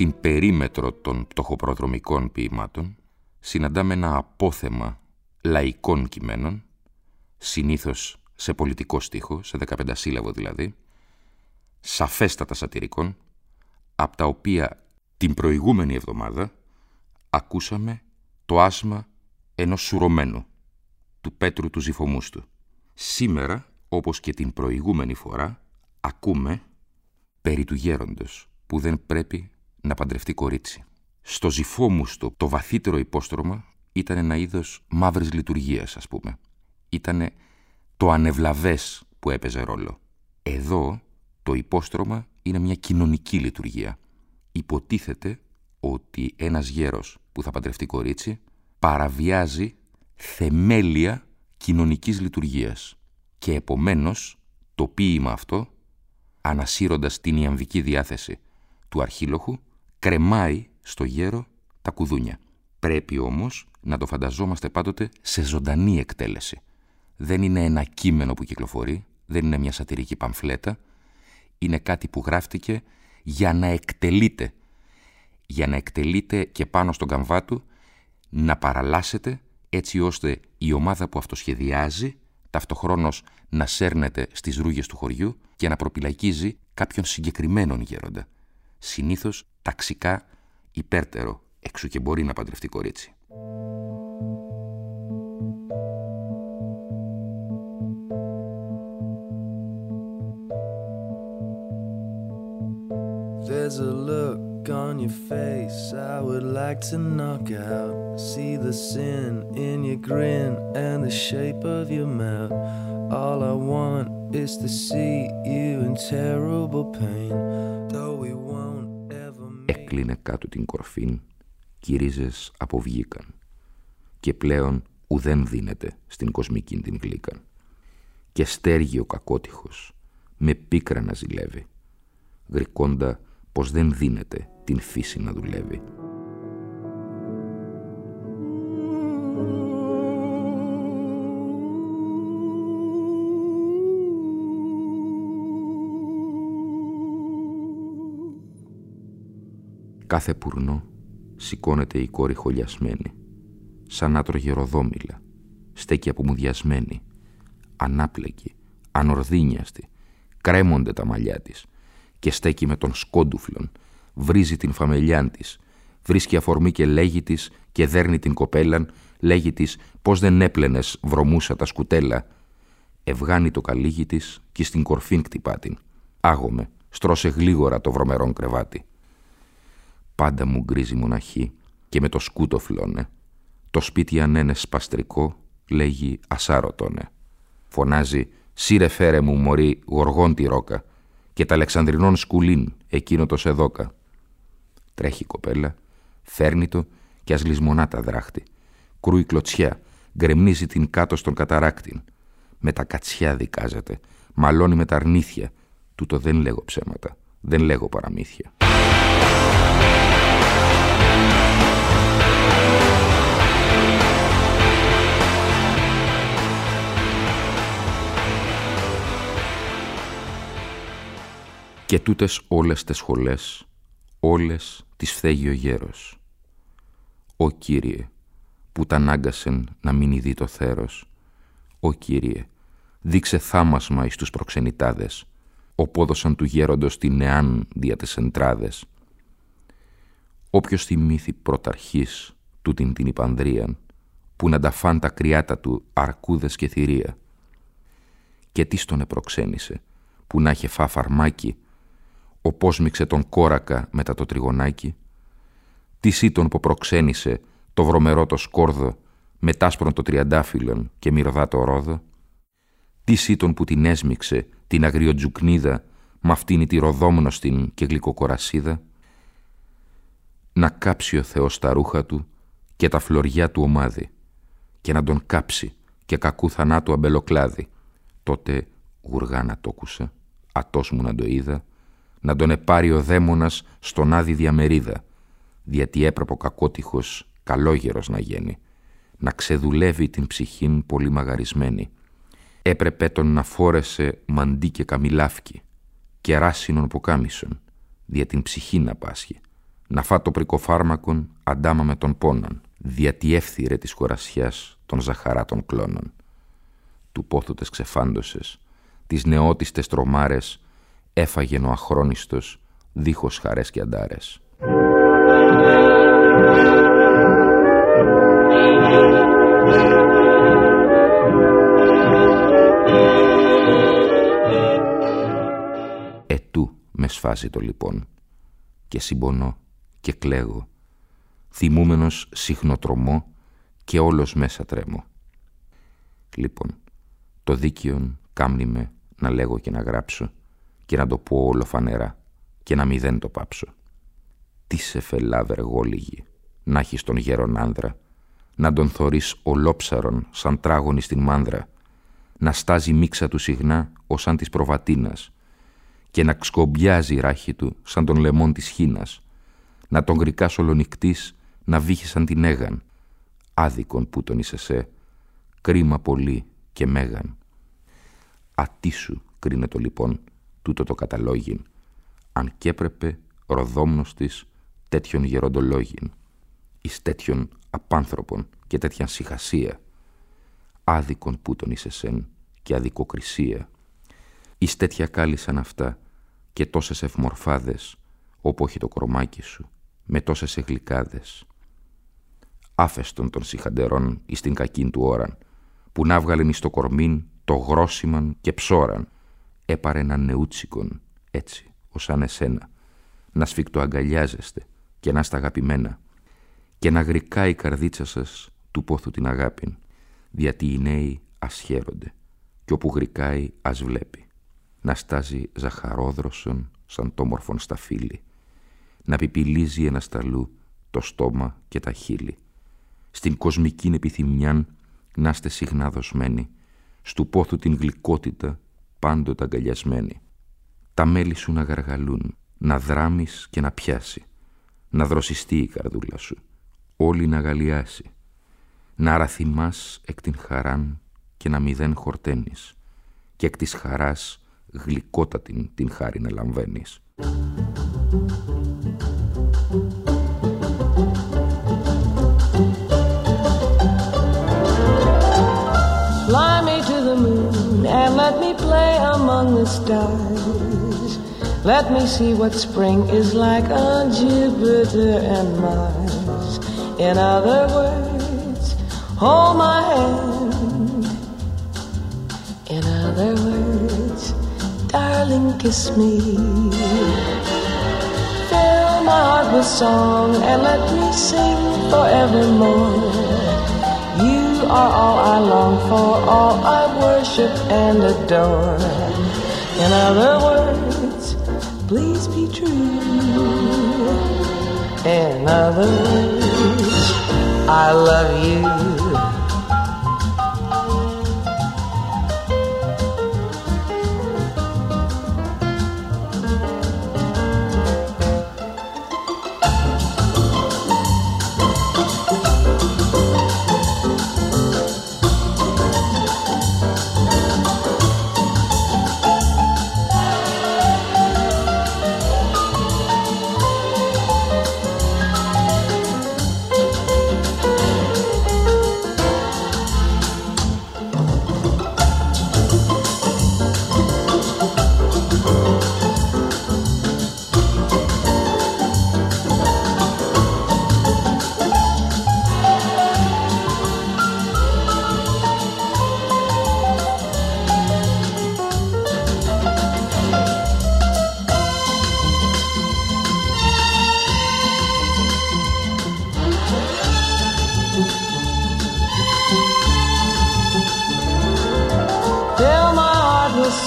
Στην περίμετρο των πτωχοπροδρομικών ποιημάτων συναντάμε ένα απόθεμα λαϊκών κειμένων, συνήθως σε πολιτικό στίχο, σε 15 σύλλαβο δηλαδή, σαφέστατα σατυρικών, από τα οποία την προηγούμενη εβδομάδα ακούσαμε το άσμα ενός σουρωμένου, του Πέτρου του Ζυφομούστου. Σήμερα, όπως και την προηγούμενη φορά, ακούμε περί του γέροντος που δεν πρέπει να παντρευτεί κορίτσι. Στο ζυφό μου στο το βαθύτερο υπόστρωμα ήταν ένα είδος μαύρης λειτουργίας, ας πούμε. Ήτανε το ανεβλαβές που έπαιζε ρόλο. Εδώ το υπόστρωμα είναι μια κοινωνική λειτουργία. Υποτίθεται ότι ένας γέρος που θα παντρευτεί κορίτσι παραβιάζει θεμέλια κοινωνικής λειτουργίας και επομένως το ποίημα αυτό, ανασύροντας την ιαμβική διάθεση του αρχήλοχου, κρεμάει στο γέρο τα κουδούνια. Πρέπει όμως να το φανταζόμαστε πάντοτε σε ζωντανή εκτέλεση. Δεν είναι ένα κείμενο που κυκλοφορεί, δεν είναι μια σατυρική παμφλέτα, είναι κάτι που γράφτηκε για να εκτελείται, για να εκτελείται και πάνω στον καμβά του, να παραλάσετε έτσι ώστε η ομάδα που αυτοσχεδιάζει ταυτοχρόνως να σέρνεται στις ρούγες του χωριού και να προπυλακίζει κάποιον συγκεκριμένον γέροντα συνήθως ταξικά υπέρτερο, έξω και μπορεί να παντρευτεί κορίτσι. There's a look on your face I would like to knock out. See the sin in your grin and the shape of your mouth. All I want is to see you in terrible pain. Though we έκλεινε κάτω την κορφήν κι οι ρίζες αποβγήκαν και πλέον ουδέν δίνεται στην κοσμική την γλύκαν και στέργει ο κακότυχος με πίκρα να ζηλεύει γρικώντα πως δεν δίνεται την φύση να δουλεύει. Κάθε πουρνό σηκώνεται η κόρη χολιασμένη, σαν άτρωγε ροδόμηλα, στέκει απομουδιασμένη, ανάπλεκη, ανορδίνιαστη, κρέμονται τα μαλλιά της και στέκει με τον σκόντουφλον, βρίζει την φαμελιάν της, βρίσκει αφορμή και λέγει της και δέρνει την κοπέλαν, λέγει της πως δεν έπλαινες βρωμούσα τα σκουτέλα. Ευγάνει το καλύγι της και στην κορφήν κτυπά την. Άγομαι, στρώσε γλίγορα το βρωμερόν κρεβάτι πάντα μου γκρίζει μοναχή και με το σκούτο φλώνε. Το σπίτι αν είναι σπαστρικό, λέγει ασάρωτονε. Φωνάζει «Σύρε φέρε μου μωρή γοργόν τη ρόκα» και τα Αλεξανδρινών σκουλίν εκείνο το σεδόκα. Τρέχει η κοπέλα, φέρνει το και ας λησμονά τα δράχτη. Κρούει κλωτσιά, γκρεμνίζει την κάτω στον καταράκτην. Με τα κατσιά δικάζεται, μαλώνει με τα αρνήθια. Τούτο δεν λέγω ψέματα, δεν λέγω παραμύθια. Και τούτες όλες τις σχολές, όλες τις φθέγει ο γέρος. «Ω Κύριε, που τα ανάγκασεν να μην ειδεί το θέρος, «Ω Κύριε, δείξε θάμασμα εις τους προξενητάδες, οπόδωσαν του γέροντος την νεάν δια τις εντράδες. Όποιος θυμήθη πρωταρχής τούτην την υπανδρίαν, που να τα φάν τα κρυάτα του αρκούδες και θηρία. Και τι στον επροξένησε, που να είχε φά φαρμάκι, οπόσμιξε τον κόρακα μετά το τριγωνάκι, τι σύτον που προξένησε το βρωμερό το σκόρδο, μετάσπρον το τριαντάφυλλον και μυροδά το ρόδο, τι σύτον που την έσμιξε την αγριοτζουκνίδα μ' αυτήν τη ροδόμνοστην και γλυκοκορασίδα, να κάψει ο Θεός τα ρούχα του και τα φλωριά του ομάδι και να τον κάψει και κακού θανάτου αμπελοκλάδι. Τότε γουργά να το άκουσα, ατός μου να το είδα, να τον επάρει ο δαίμονας στον άδει διαμερίδα, διότι έπρεπε ο κακότυχος καλόγερος να γίνει, να ξεδουλεύει την ψυχήν πολύ μαγαρισμένη. Έπρεπε τον να φόρεσε μαντί και καμιλάφκι, και ράσινον ποκάμισον, δια την ψυχή να πάσχει, να φά το πρικοφάρμακον αντάμα με τον πόνον, δια τη εύθυρε της κορασιάς των ζαχαράτων κλώνων. Του πόθου τες ξεφάντωσες, τις νεότιστες τρομάρες, έφαγεν ο αχρόνιστος, δίχως χαρές και αντάρες. Ετού με σφάζει το λοιπόν και συμπονώ και κλαίγω θυμούμενος συχνοτρομώ και όλος μέσα τρέμω. Λοιπόν, το δίκαιον κάμνει με να λέγω και να γράψω και να το πω όλο φανερά και να μη δεν το πάψω. Τι σε φελά βεργόλιγη, να έχεις τον γέρον άνδρα, να τον θωρείς ολόψαρον σαν τράγωνη στην μάνδρα, να στάζει μίξα του συχνά ως σαν της προβατίνας και να ξκομπιάζει η ράχη του σαν τον λεμόν της χίνας, να τον γρικάς ολονικτής να βύχησαν την έγαν, άδικον που τον είσαι σε, κρίμα πολύ και μέγαν. Ατίσου κρίνετο λοιπόν τούτο το καταλόγιν, αν κι έπρεπε ροδόμνοστης τέτοιον γεροντολόγιν, εις τέτοιον απάνθρωπον και τέτοιαν συχασία, άδικον που τον είσαι σεν και αδικοκρισία, εις τέτοια κάλυσαν αυτά και τόσες ευμορφάδες, όπου έχει το κρομάκι σου, με τόσες εγλικάδες, άφεστον των συχαντερών εις την κακήν του ώραν, που να βγάλεν εις το κορμήν το γρόσιμαν και ψώραν, έπαρε έναν νεούτσικον, έτσι, ως σαν εσένα, να σφιχτοαγκαλιάζεστε και να στα αγαπημένα, και να γρικά η καρδίτσα σας του πόθου την αγάπην, διότι οι νέοι ας χαίρονται, και όπου γρικάει ας βλέπει, να στάζει ζαχαρόδροσον σαν το μορφον στα φύλλη, να πιπιλίζει ένας σταλού το στόμα και τα χείλη, στην κοσμική επιθυμιάν να είστε συχνά δοσμένοι, στου πόθου την γλυκότητα πάντοτε αγκαλιασμένοι. Τα μέλη σου να γαργαλούν, να δράμεις και να πιάσει, να δροσιστεί η καρδούλα σου, όλη να γαλιάσει, να αραθυμάς εκ την χαράν και να μηδέν χορταίνεις και εκ της χαράς γλυκότατην την χάρη να λαμβαίνεις. Among the stars. Let me see what spring is like on Jupiter and Mars. In other words, hold my hand. In other words, darling, kiss me. Fill my heart with song and let me sing forevermore You are all I long for, all I worship and adore. In other words, please be true. In other words, I love you.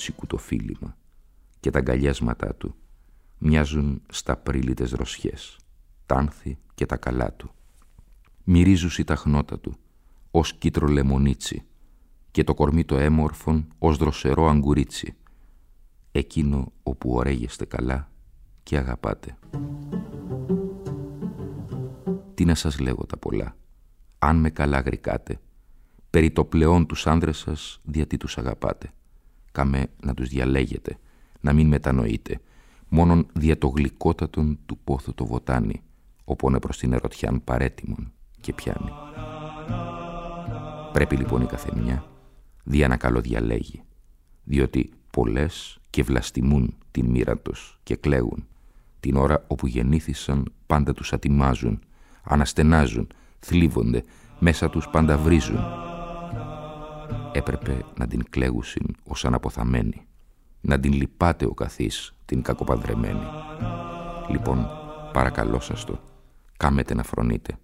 νεούτσικου το φίλημα και τα αγκαλιάσματά του μοιάζουν στα πρίλητες ροσιές, τάνθη και τα καλά του. Μυρίζουσι τα χνότα του, ως κίτρο λεμονίτσι και το κορμί το έμορφον ως δροσερό αγκουρίτσι, εκείνο όπου ωραίγεστε καλά και αγαπάτε. Τι να σας λέγω τα πολλά, αν με καλά γρικάτε, περί το πλεόν τους άνδρες σας, γιατί τους αγαπάτε κάμε να τους διαλέγετε, να μην μετανοείτε, μόνον δια το γλυκότατον του πόθου το βοτάνι, οπόνε προς την ερωτιάν παρέτημον και πιάνει. Πρέπει λοιπόν η καθεμιά δια να καλοδιαλέγει, διότι πολλές και βλαστημούν την μοίρα τους και κλαίγουν, την ώρα όπου γεννήθησαν πάντα τους ατιμάζουν, αναστενάζουν, θλίβονται, μέσα τους πάντα βρίζουν, έπρεπε να την κλαίγουσιν ως αναποθαμένη, να την λυπάτε ο καθής την κακοπαδρεμένη. Λοιπόν, παρακαλώ σας το, κάμετε να φρονείτε,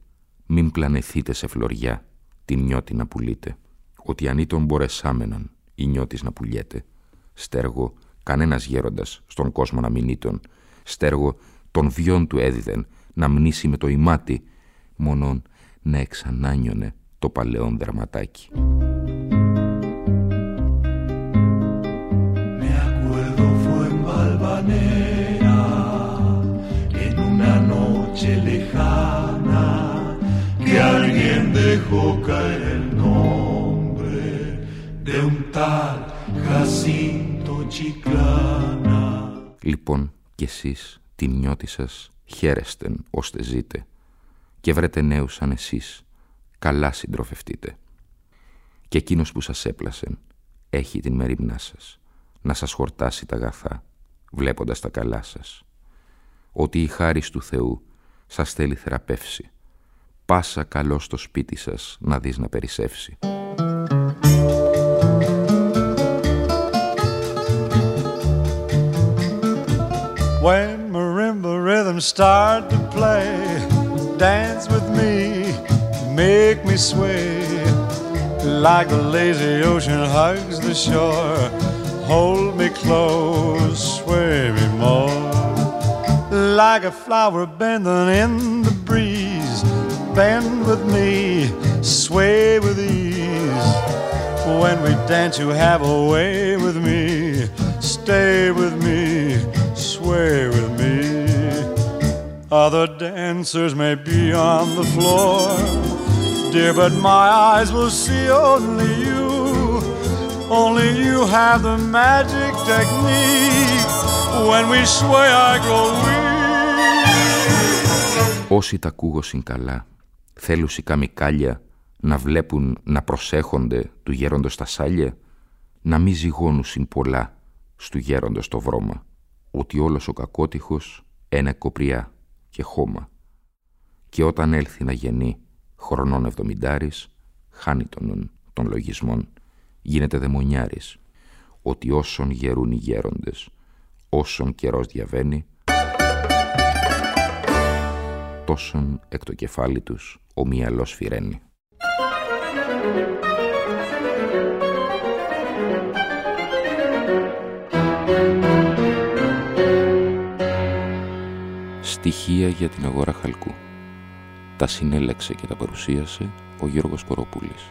μην πλανεθείτε σε φλωριά την νιώτη να πουλείτε, ότι αν τον μπορεσάμενον η νιώτης να πουλιέται, στέργο κανένας γέροντας στον κόσμο να μην ήταν, στέργο τον βιόν του έδιδεν να μνήσει με το ημάτι, μόνον να εξανάνιωνε το παλαιόν δραματάκι. Alguien dejó caer el nombre de un tal Jacinto Chiclana. Λοιπόν, κι εσείς, τη νιώτη σας, χαίρεστεν ώστε ζείτε και βρέτε νέους σαν εσείς, καλά συντροφευτείτε. Και εκείνος που σας έπλασε έχει την μερίμνά σας, να σας χορτάσει τα αγαθά, βλέποντας τα καλά σας. Ότι η χάρη του Θεού σας θέλει θεραπεύσει. Πάσα καλό στο σπίτι σας να δεις να περισσεύσει. When marimba rhythms start to play, dance with me, make me sway, like the lazy ocean hugs the shore. Hold me close, sway me more. Like a flower bending in the breeze. Bend with me, sway with ease. When we dance, you have a way with me. Stay with me, sway with me. Other dancers may be on the floor, dear, but my eyes will see only you. Only you have the magic technique. When we sway, I grow weak. Όσοι τα ακούγωσιν καλά, θέλουσι καμικάλια να βλέπουν να προσέχονται του γέροντος τα σάλια, να μη ζυγώνουσιν πολλά στου γέροντος το βρώμα, ότι όλος ο κακότυχος ένα κοπριά και χώμα. Και όταν έλθει να γεννεί χρονών εβδομηντάρης, χάνει τον, των λογισμών γίνεται δαιμονιάρης, ότι όσον γερούν οι γέροντες, όσον καιρός διαβαίνει, τόσον εκ το κεφάλι τους ο μυαλός φυρένει. Στοιχεία για την αγορά χαλκού. Τα συνέλεξε και τα παρουσίασε ο Γιώργος Κοροπούλης.